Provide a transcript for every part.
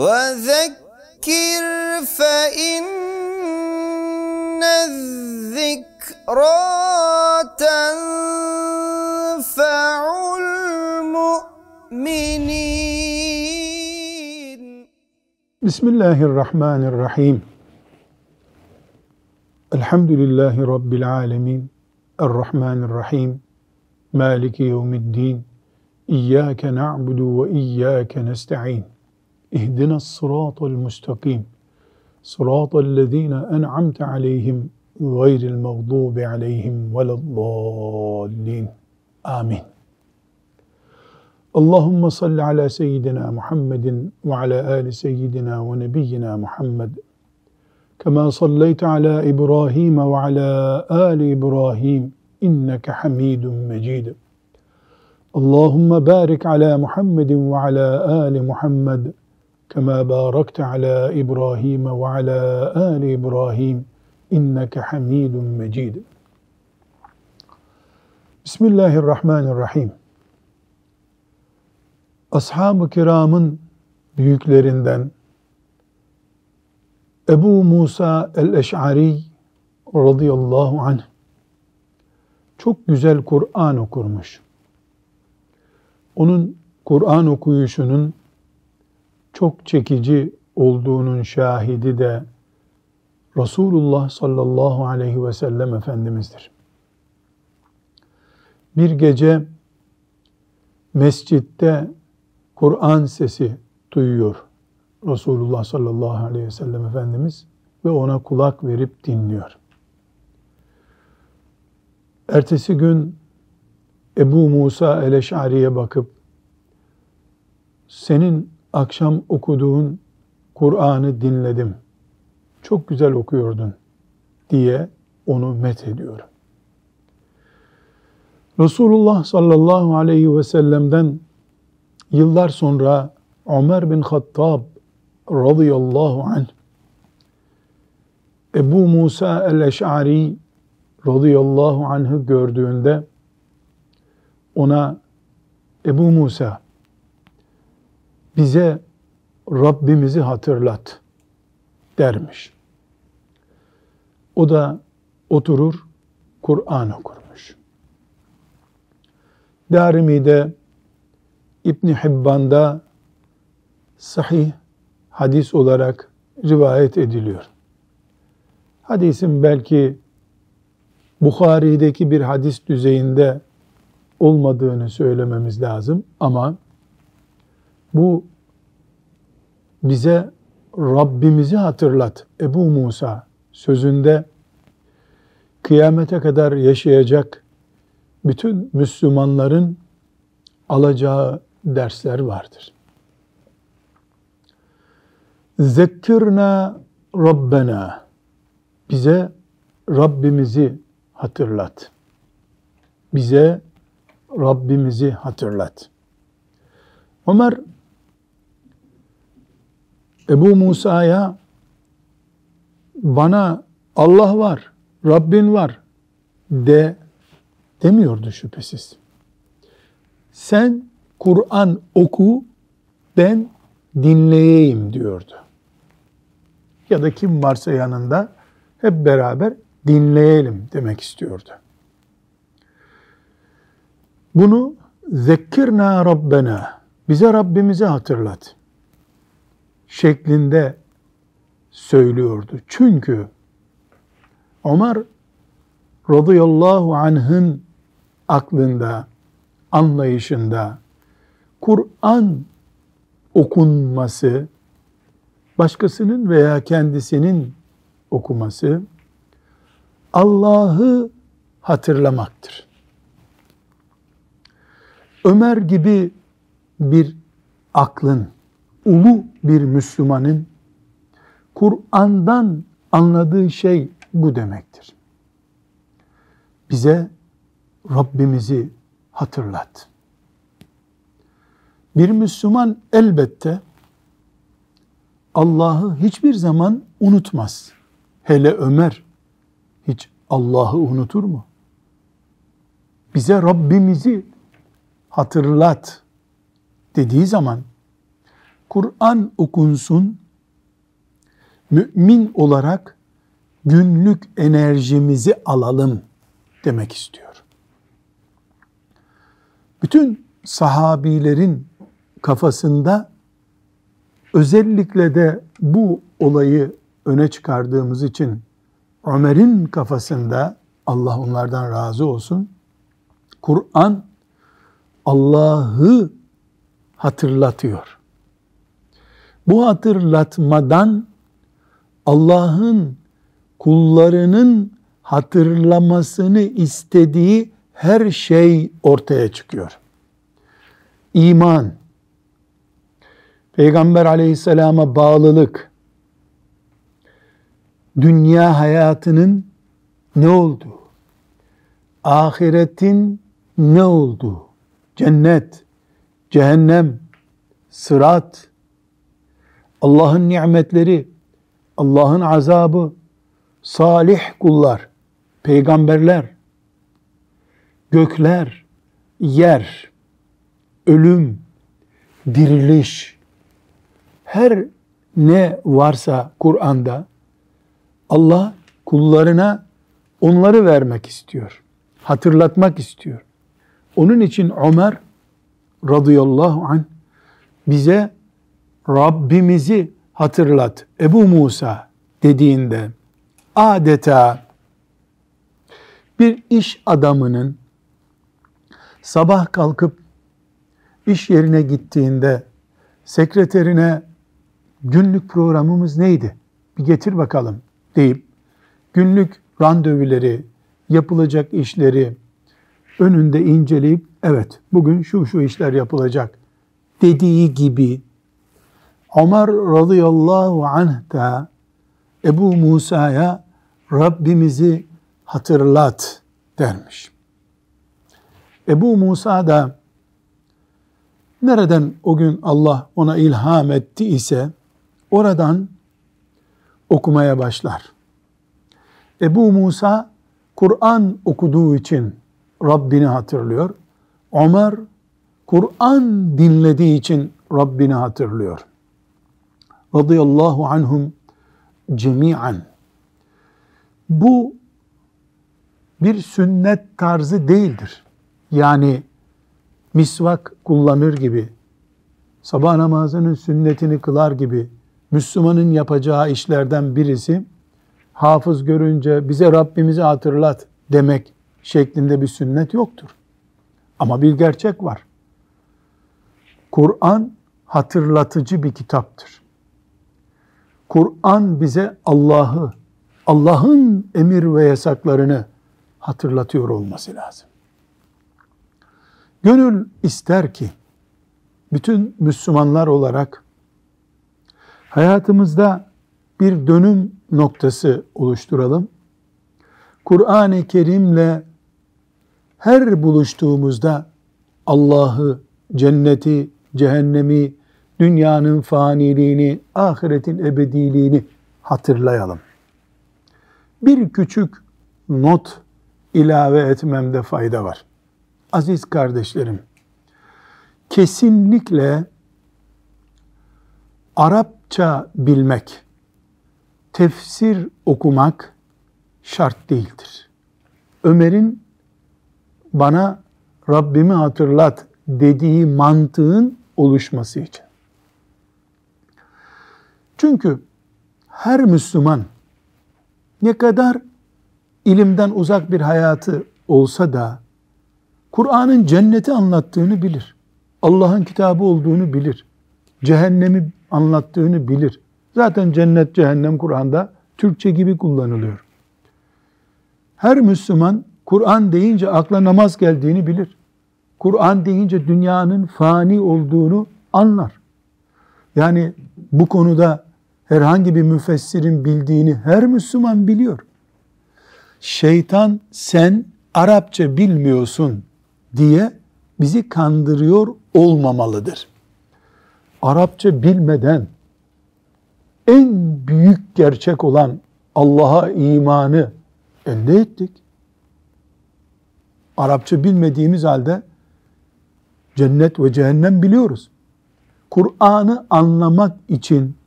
وذكر فإن الذكرى تنفع المؤمنين. بسم الله الرحمن الرحيم. الحمد لله رب العالمين. الرحمن الرحيم. مالك يوم الدين. إياك نعبد وإياك نستعين. اهدنا الصراط المستقيم. صراط الذين أنعمت عليهم غير المغضوب عليهم ولا الضالين. آمين. اللهم صل على سيدنا محمد وعلى آل سيدنا ونبينا محمد. كما صليت على إبراهيم وعلى آل إبراهيم إنك حميد مجيد. اللهم بارك على محمد وعلى آل محمد كما باركت على إبراهيم وعلى آل إبراهيم إنك حميد مجيد بسم الله الرحمن الرحيم Ashab-ı kiramın büyüklerinden Ebu Musa el-Eş'ari radıyallahu anh çok güzel Kur'an okurmuş. Onun Kur'an okuyuşunun çok çekici olduğunun şahidi de Resulullah sallallahu aleyhi ve sellem Efendimiz'dir. Bir gece mescitte Kur'an sesi duyuyor Resulullah sallallahu aleyhi ve sellem Efendimiz ve ona kulak verip dinliyor. Ertesi gün Ebu Musa el-Eş'ari'ye bakıp senin akşam okuduğun Kur'an'ı dinledim. Çok güzel okuyordun diye onu met ediyor. Resulullah sallallahu aleyhi ve sellem'den yıllar sonra Ömer bin Hattab radıyallahu anh Ebu Musa el-Eş'ari radıyallahu anh'ı gördüğünde ona Ebu Musa bize Rabbimizi hatırlat dermiş. O da oturur Kur'an okurmuş. Darimi'de İbn Hibban'da sahih hadis olarak rivayet ediliyor. Hadisin belki Bukhari'deki bir hadis düzeyinde olmadığını söylememiz lazım ama bu bize Rabbimizi hatırlat Ebu Musa sözünde kıyamete kadar yaşayacak bütün Müslümanların alacağı dersler vardır. Zekkirna Rabbena bize Rabbimizi hatırlat. Bize Rabbimizi hatırlat. Ömer Ebu Musa'ya bana Allah var, Rabbin var de demiyordu şüphesiz. Sen Kur'an oku, ben dinleyeyim diyordu. Ya da kim varsa yanında hep beraber dinleyelim demek istiyordu. Bunu zekkirna Rabbena bize Rabbimizi hatırlat şeklinde söylüyordu. Çünkü Ömer radıyallahu anh'ın aklında, anlayışında Kur'an okunması, başkasının veya kendisinin okuması Allah'ı hatırlamaktır. Ömer gibi bir aklın, ulu bir Müslümanın Kur'an'dan anladığı şey bu demektir. Bize Rabbimizi hatırlat. Bir Müslüman elbette Allah'ı hiçbir zaman unutmaz. Hele Ömer hiç Allah'ı unutur mu? Bize Rabbimizi hatırlat dediği zaman Kur'an okunsun, mümin olarak günlük enerjimizi alalım demek istiyor. Bütün sahabilerin kafasında özellikle de bu olayı öne çıkardığımız için Ömer'in kafasında Allah onlardan razı olsun Kur'an Allah'ı hatırlatıyor. Bu hatırlatmadan Allah'ın kullarının hatırlamasını istediği her şey ortaya çıkıyor. İman, Peygamber aleyhisselama bağlılık, dünya hayatının ne olduğu, ahiretin ne olduğu, cennet, cehennem, sırat, Allah'ın nimetleri, Allah'ın azabı, salih kullar, peygamberler, gökler, yer, ölüm, diriliş, her ne varsa Kur'an'da Allah kullarına onları vermek istiyor. Hatırlatmak istiyor. Onun için Ömer radıyallahu anh bize Rabbimizi hatırlat. Ebu Musa dediğinde adeta bir iş adamının sabah kalkıp iş yerine gittiğinde sekreterine günlük programımız neydi? Bir getir bakalım deyip günlük randevuları, yapılacak işleri önünde inceleyip evet bugün şu şu işler yapılacak dediği gibi Ömer radıyallahu anh da Ebu Musa'ya Rabbimizi hatırlat dermiş. Ebu Musa da nereden o gün Allah ona ilham etti ise oradan okumaya başlar. Ebu Musa Kur'an okuduğu için Rabbini hatırlıyor. Ömer Kur'an dinlediği için Rabbini hatırlıyor. Radıyallahu anhum cemiyen. Bu bir sünnet tarzı değildir. Yani misvak kullanır gibi, sabah namazının sünnetini kılar gibi Müslümanın yapacağı işlerden birisi hafız görünce bize Rabbimizi hatırlat demek şeklinde bir sünnet yoktur. Ama bir gerçek var. Kur'an hatırlatıcı bir kitaptır. Kur'an bize Allah'ı, Allah'ın emir ve yasaklarını hatırlatıyor olması lazım. Gönül ister ki bütün Müslümanlar olarak hayatımızda bir dönüm noktası oluşturalım. Kur'an-ı Kerim'le her buluştuğumuzda Allah'ı, cenneti, cehennemi, dünyanın faniliğini, ahiretin ebediliğini hatırlayalım. Bir küçük not ilave etmemde fayda var. Aziz kardeşlerim, kesinlikle Arapça bilmek, tefsir okumak şart değildir. Ömer'in bana Rabbimi hatırlat dediği mantığın oluşması için. Çünkü her Müslüman ne kadar ilimden uzak bir hayatı olsa da Kur'an'ın cenneti anlattığını bilir. Allah'ın kitabı olduğunu bilir. Cehennemi anlattığını bilir. Zaten cennet, cehennem Kur'an'da Türkçe gibi kullanılıyor. Her Müslüman Kur'an deyince akla namaz geldiğini bilir. Kur'an deyince dünyanın fani olduğunu anlar. Yani bu konuda herhangi bir müfessirin bildiğini her Müslüman biliyor. Şeytan sen Arapça bilmiyorsun diye bizi kandırıyor olmamalıdır. Arapça bilmeden en büyük gerçek olan Allah'a imanı elde ettik. Arapça bilmediğimiz halde cennet ve cehennem biliyoruz. Kur'an'ı anlamak için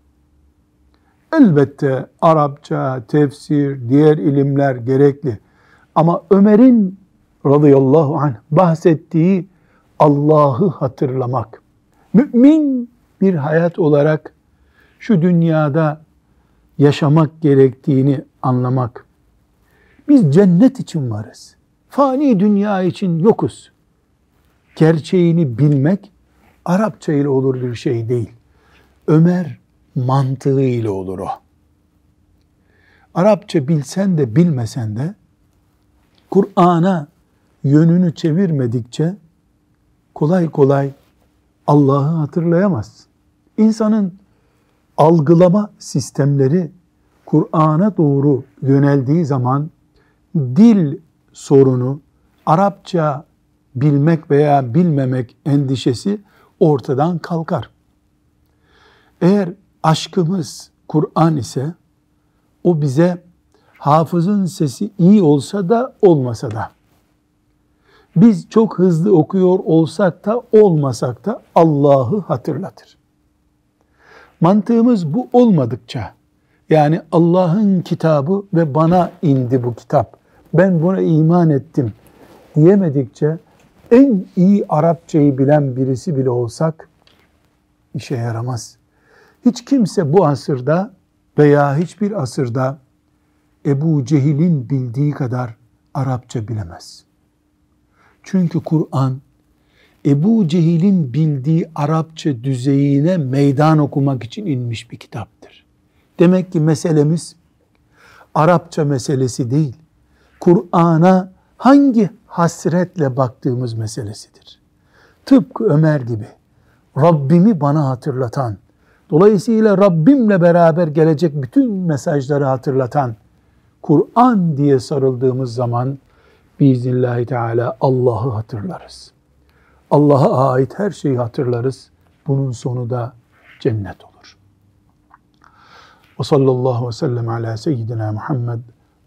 elbette Arapça, tefsir, diğer ilimler gerekli. Ama Ömer'in radıyallahu anh bahsettiği Allah'ı hatırlamak, mümin bir hayat olarak şu dünyada yaşamak gerektiğini anlamak. Biz cennet için varız. Fani dünya için yokuz. Gerçeğini bilmek Arapça ile olur bir şey değil. Ömer mantığı ile olur o. Arapça bilsen de bilmesen de Kur'an'a yönünü çevirmedikçe kolay kolay Allah'ı hatırlayamaz. İnsanın algılama sistemleri Kur'an'a doğru yöneldiği zaman dil sorunu, Arapça bilmek veya bilmemek endişesi ortadan kalkar. Eğer aşkımız Kur'an ise o bize hafızın sesi iyi olsa da olmasa da biz çok hızlı okuyor olsak da olmasak da Allah'ı hatırlatır. Mantığımız bu olmadıkça yani Allah'ın kitabı ve bana indi bu kitap. Ben buna iman ettim diyemedikçe en iyi Arapçayı bilen birisi bile olsak işe yaramaz. Hiç kimse bu asırda veya hiçbir asırda Ebu Cehil'in bildiği kadar Arapça bilemez. Çünkü Kur'an Ebu Cehil'in bildiği Arapça düzeyine meydan okumak için inmiş bir kitaptır. Demek ki meselemiz Arapça meselesi değil. Kur'an'a hangi hasretle baktığımız meselesidir. Tıpkı Ömer gibi Rabbimi bana hatırlatan, dolayısıyla Rabbimle beraber gelecek bütün mesajları hatırlatan Kur'an diye sarıldığımız zaman biiznillahü teala Allah'ı hatırlarız. Allah'a ait her şeyi hatırlarız. Bunun sonu da cennet olur. Ve sallallahu ve sellem ala seyyidina Muhammed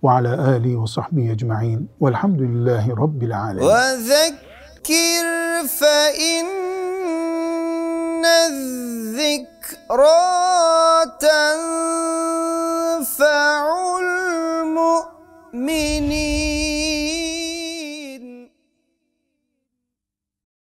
ve ala alihi ve sahbihi ecma'in velhamdülillahi rabbil alemin. Ve zekkir fe inne ذكرى تنفع المؤمنين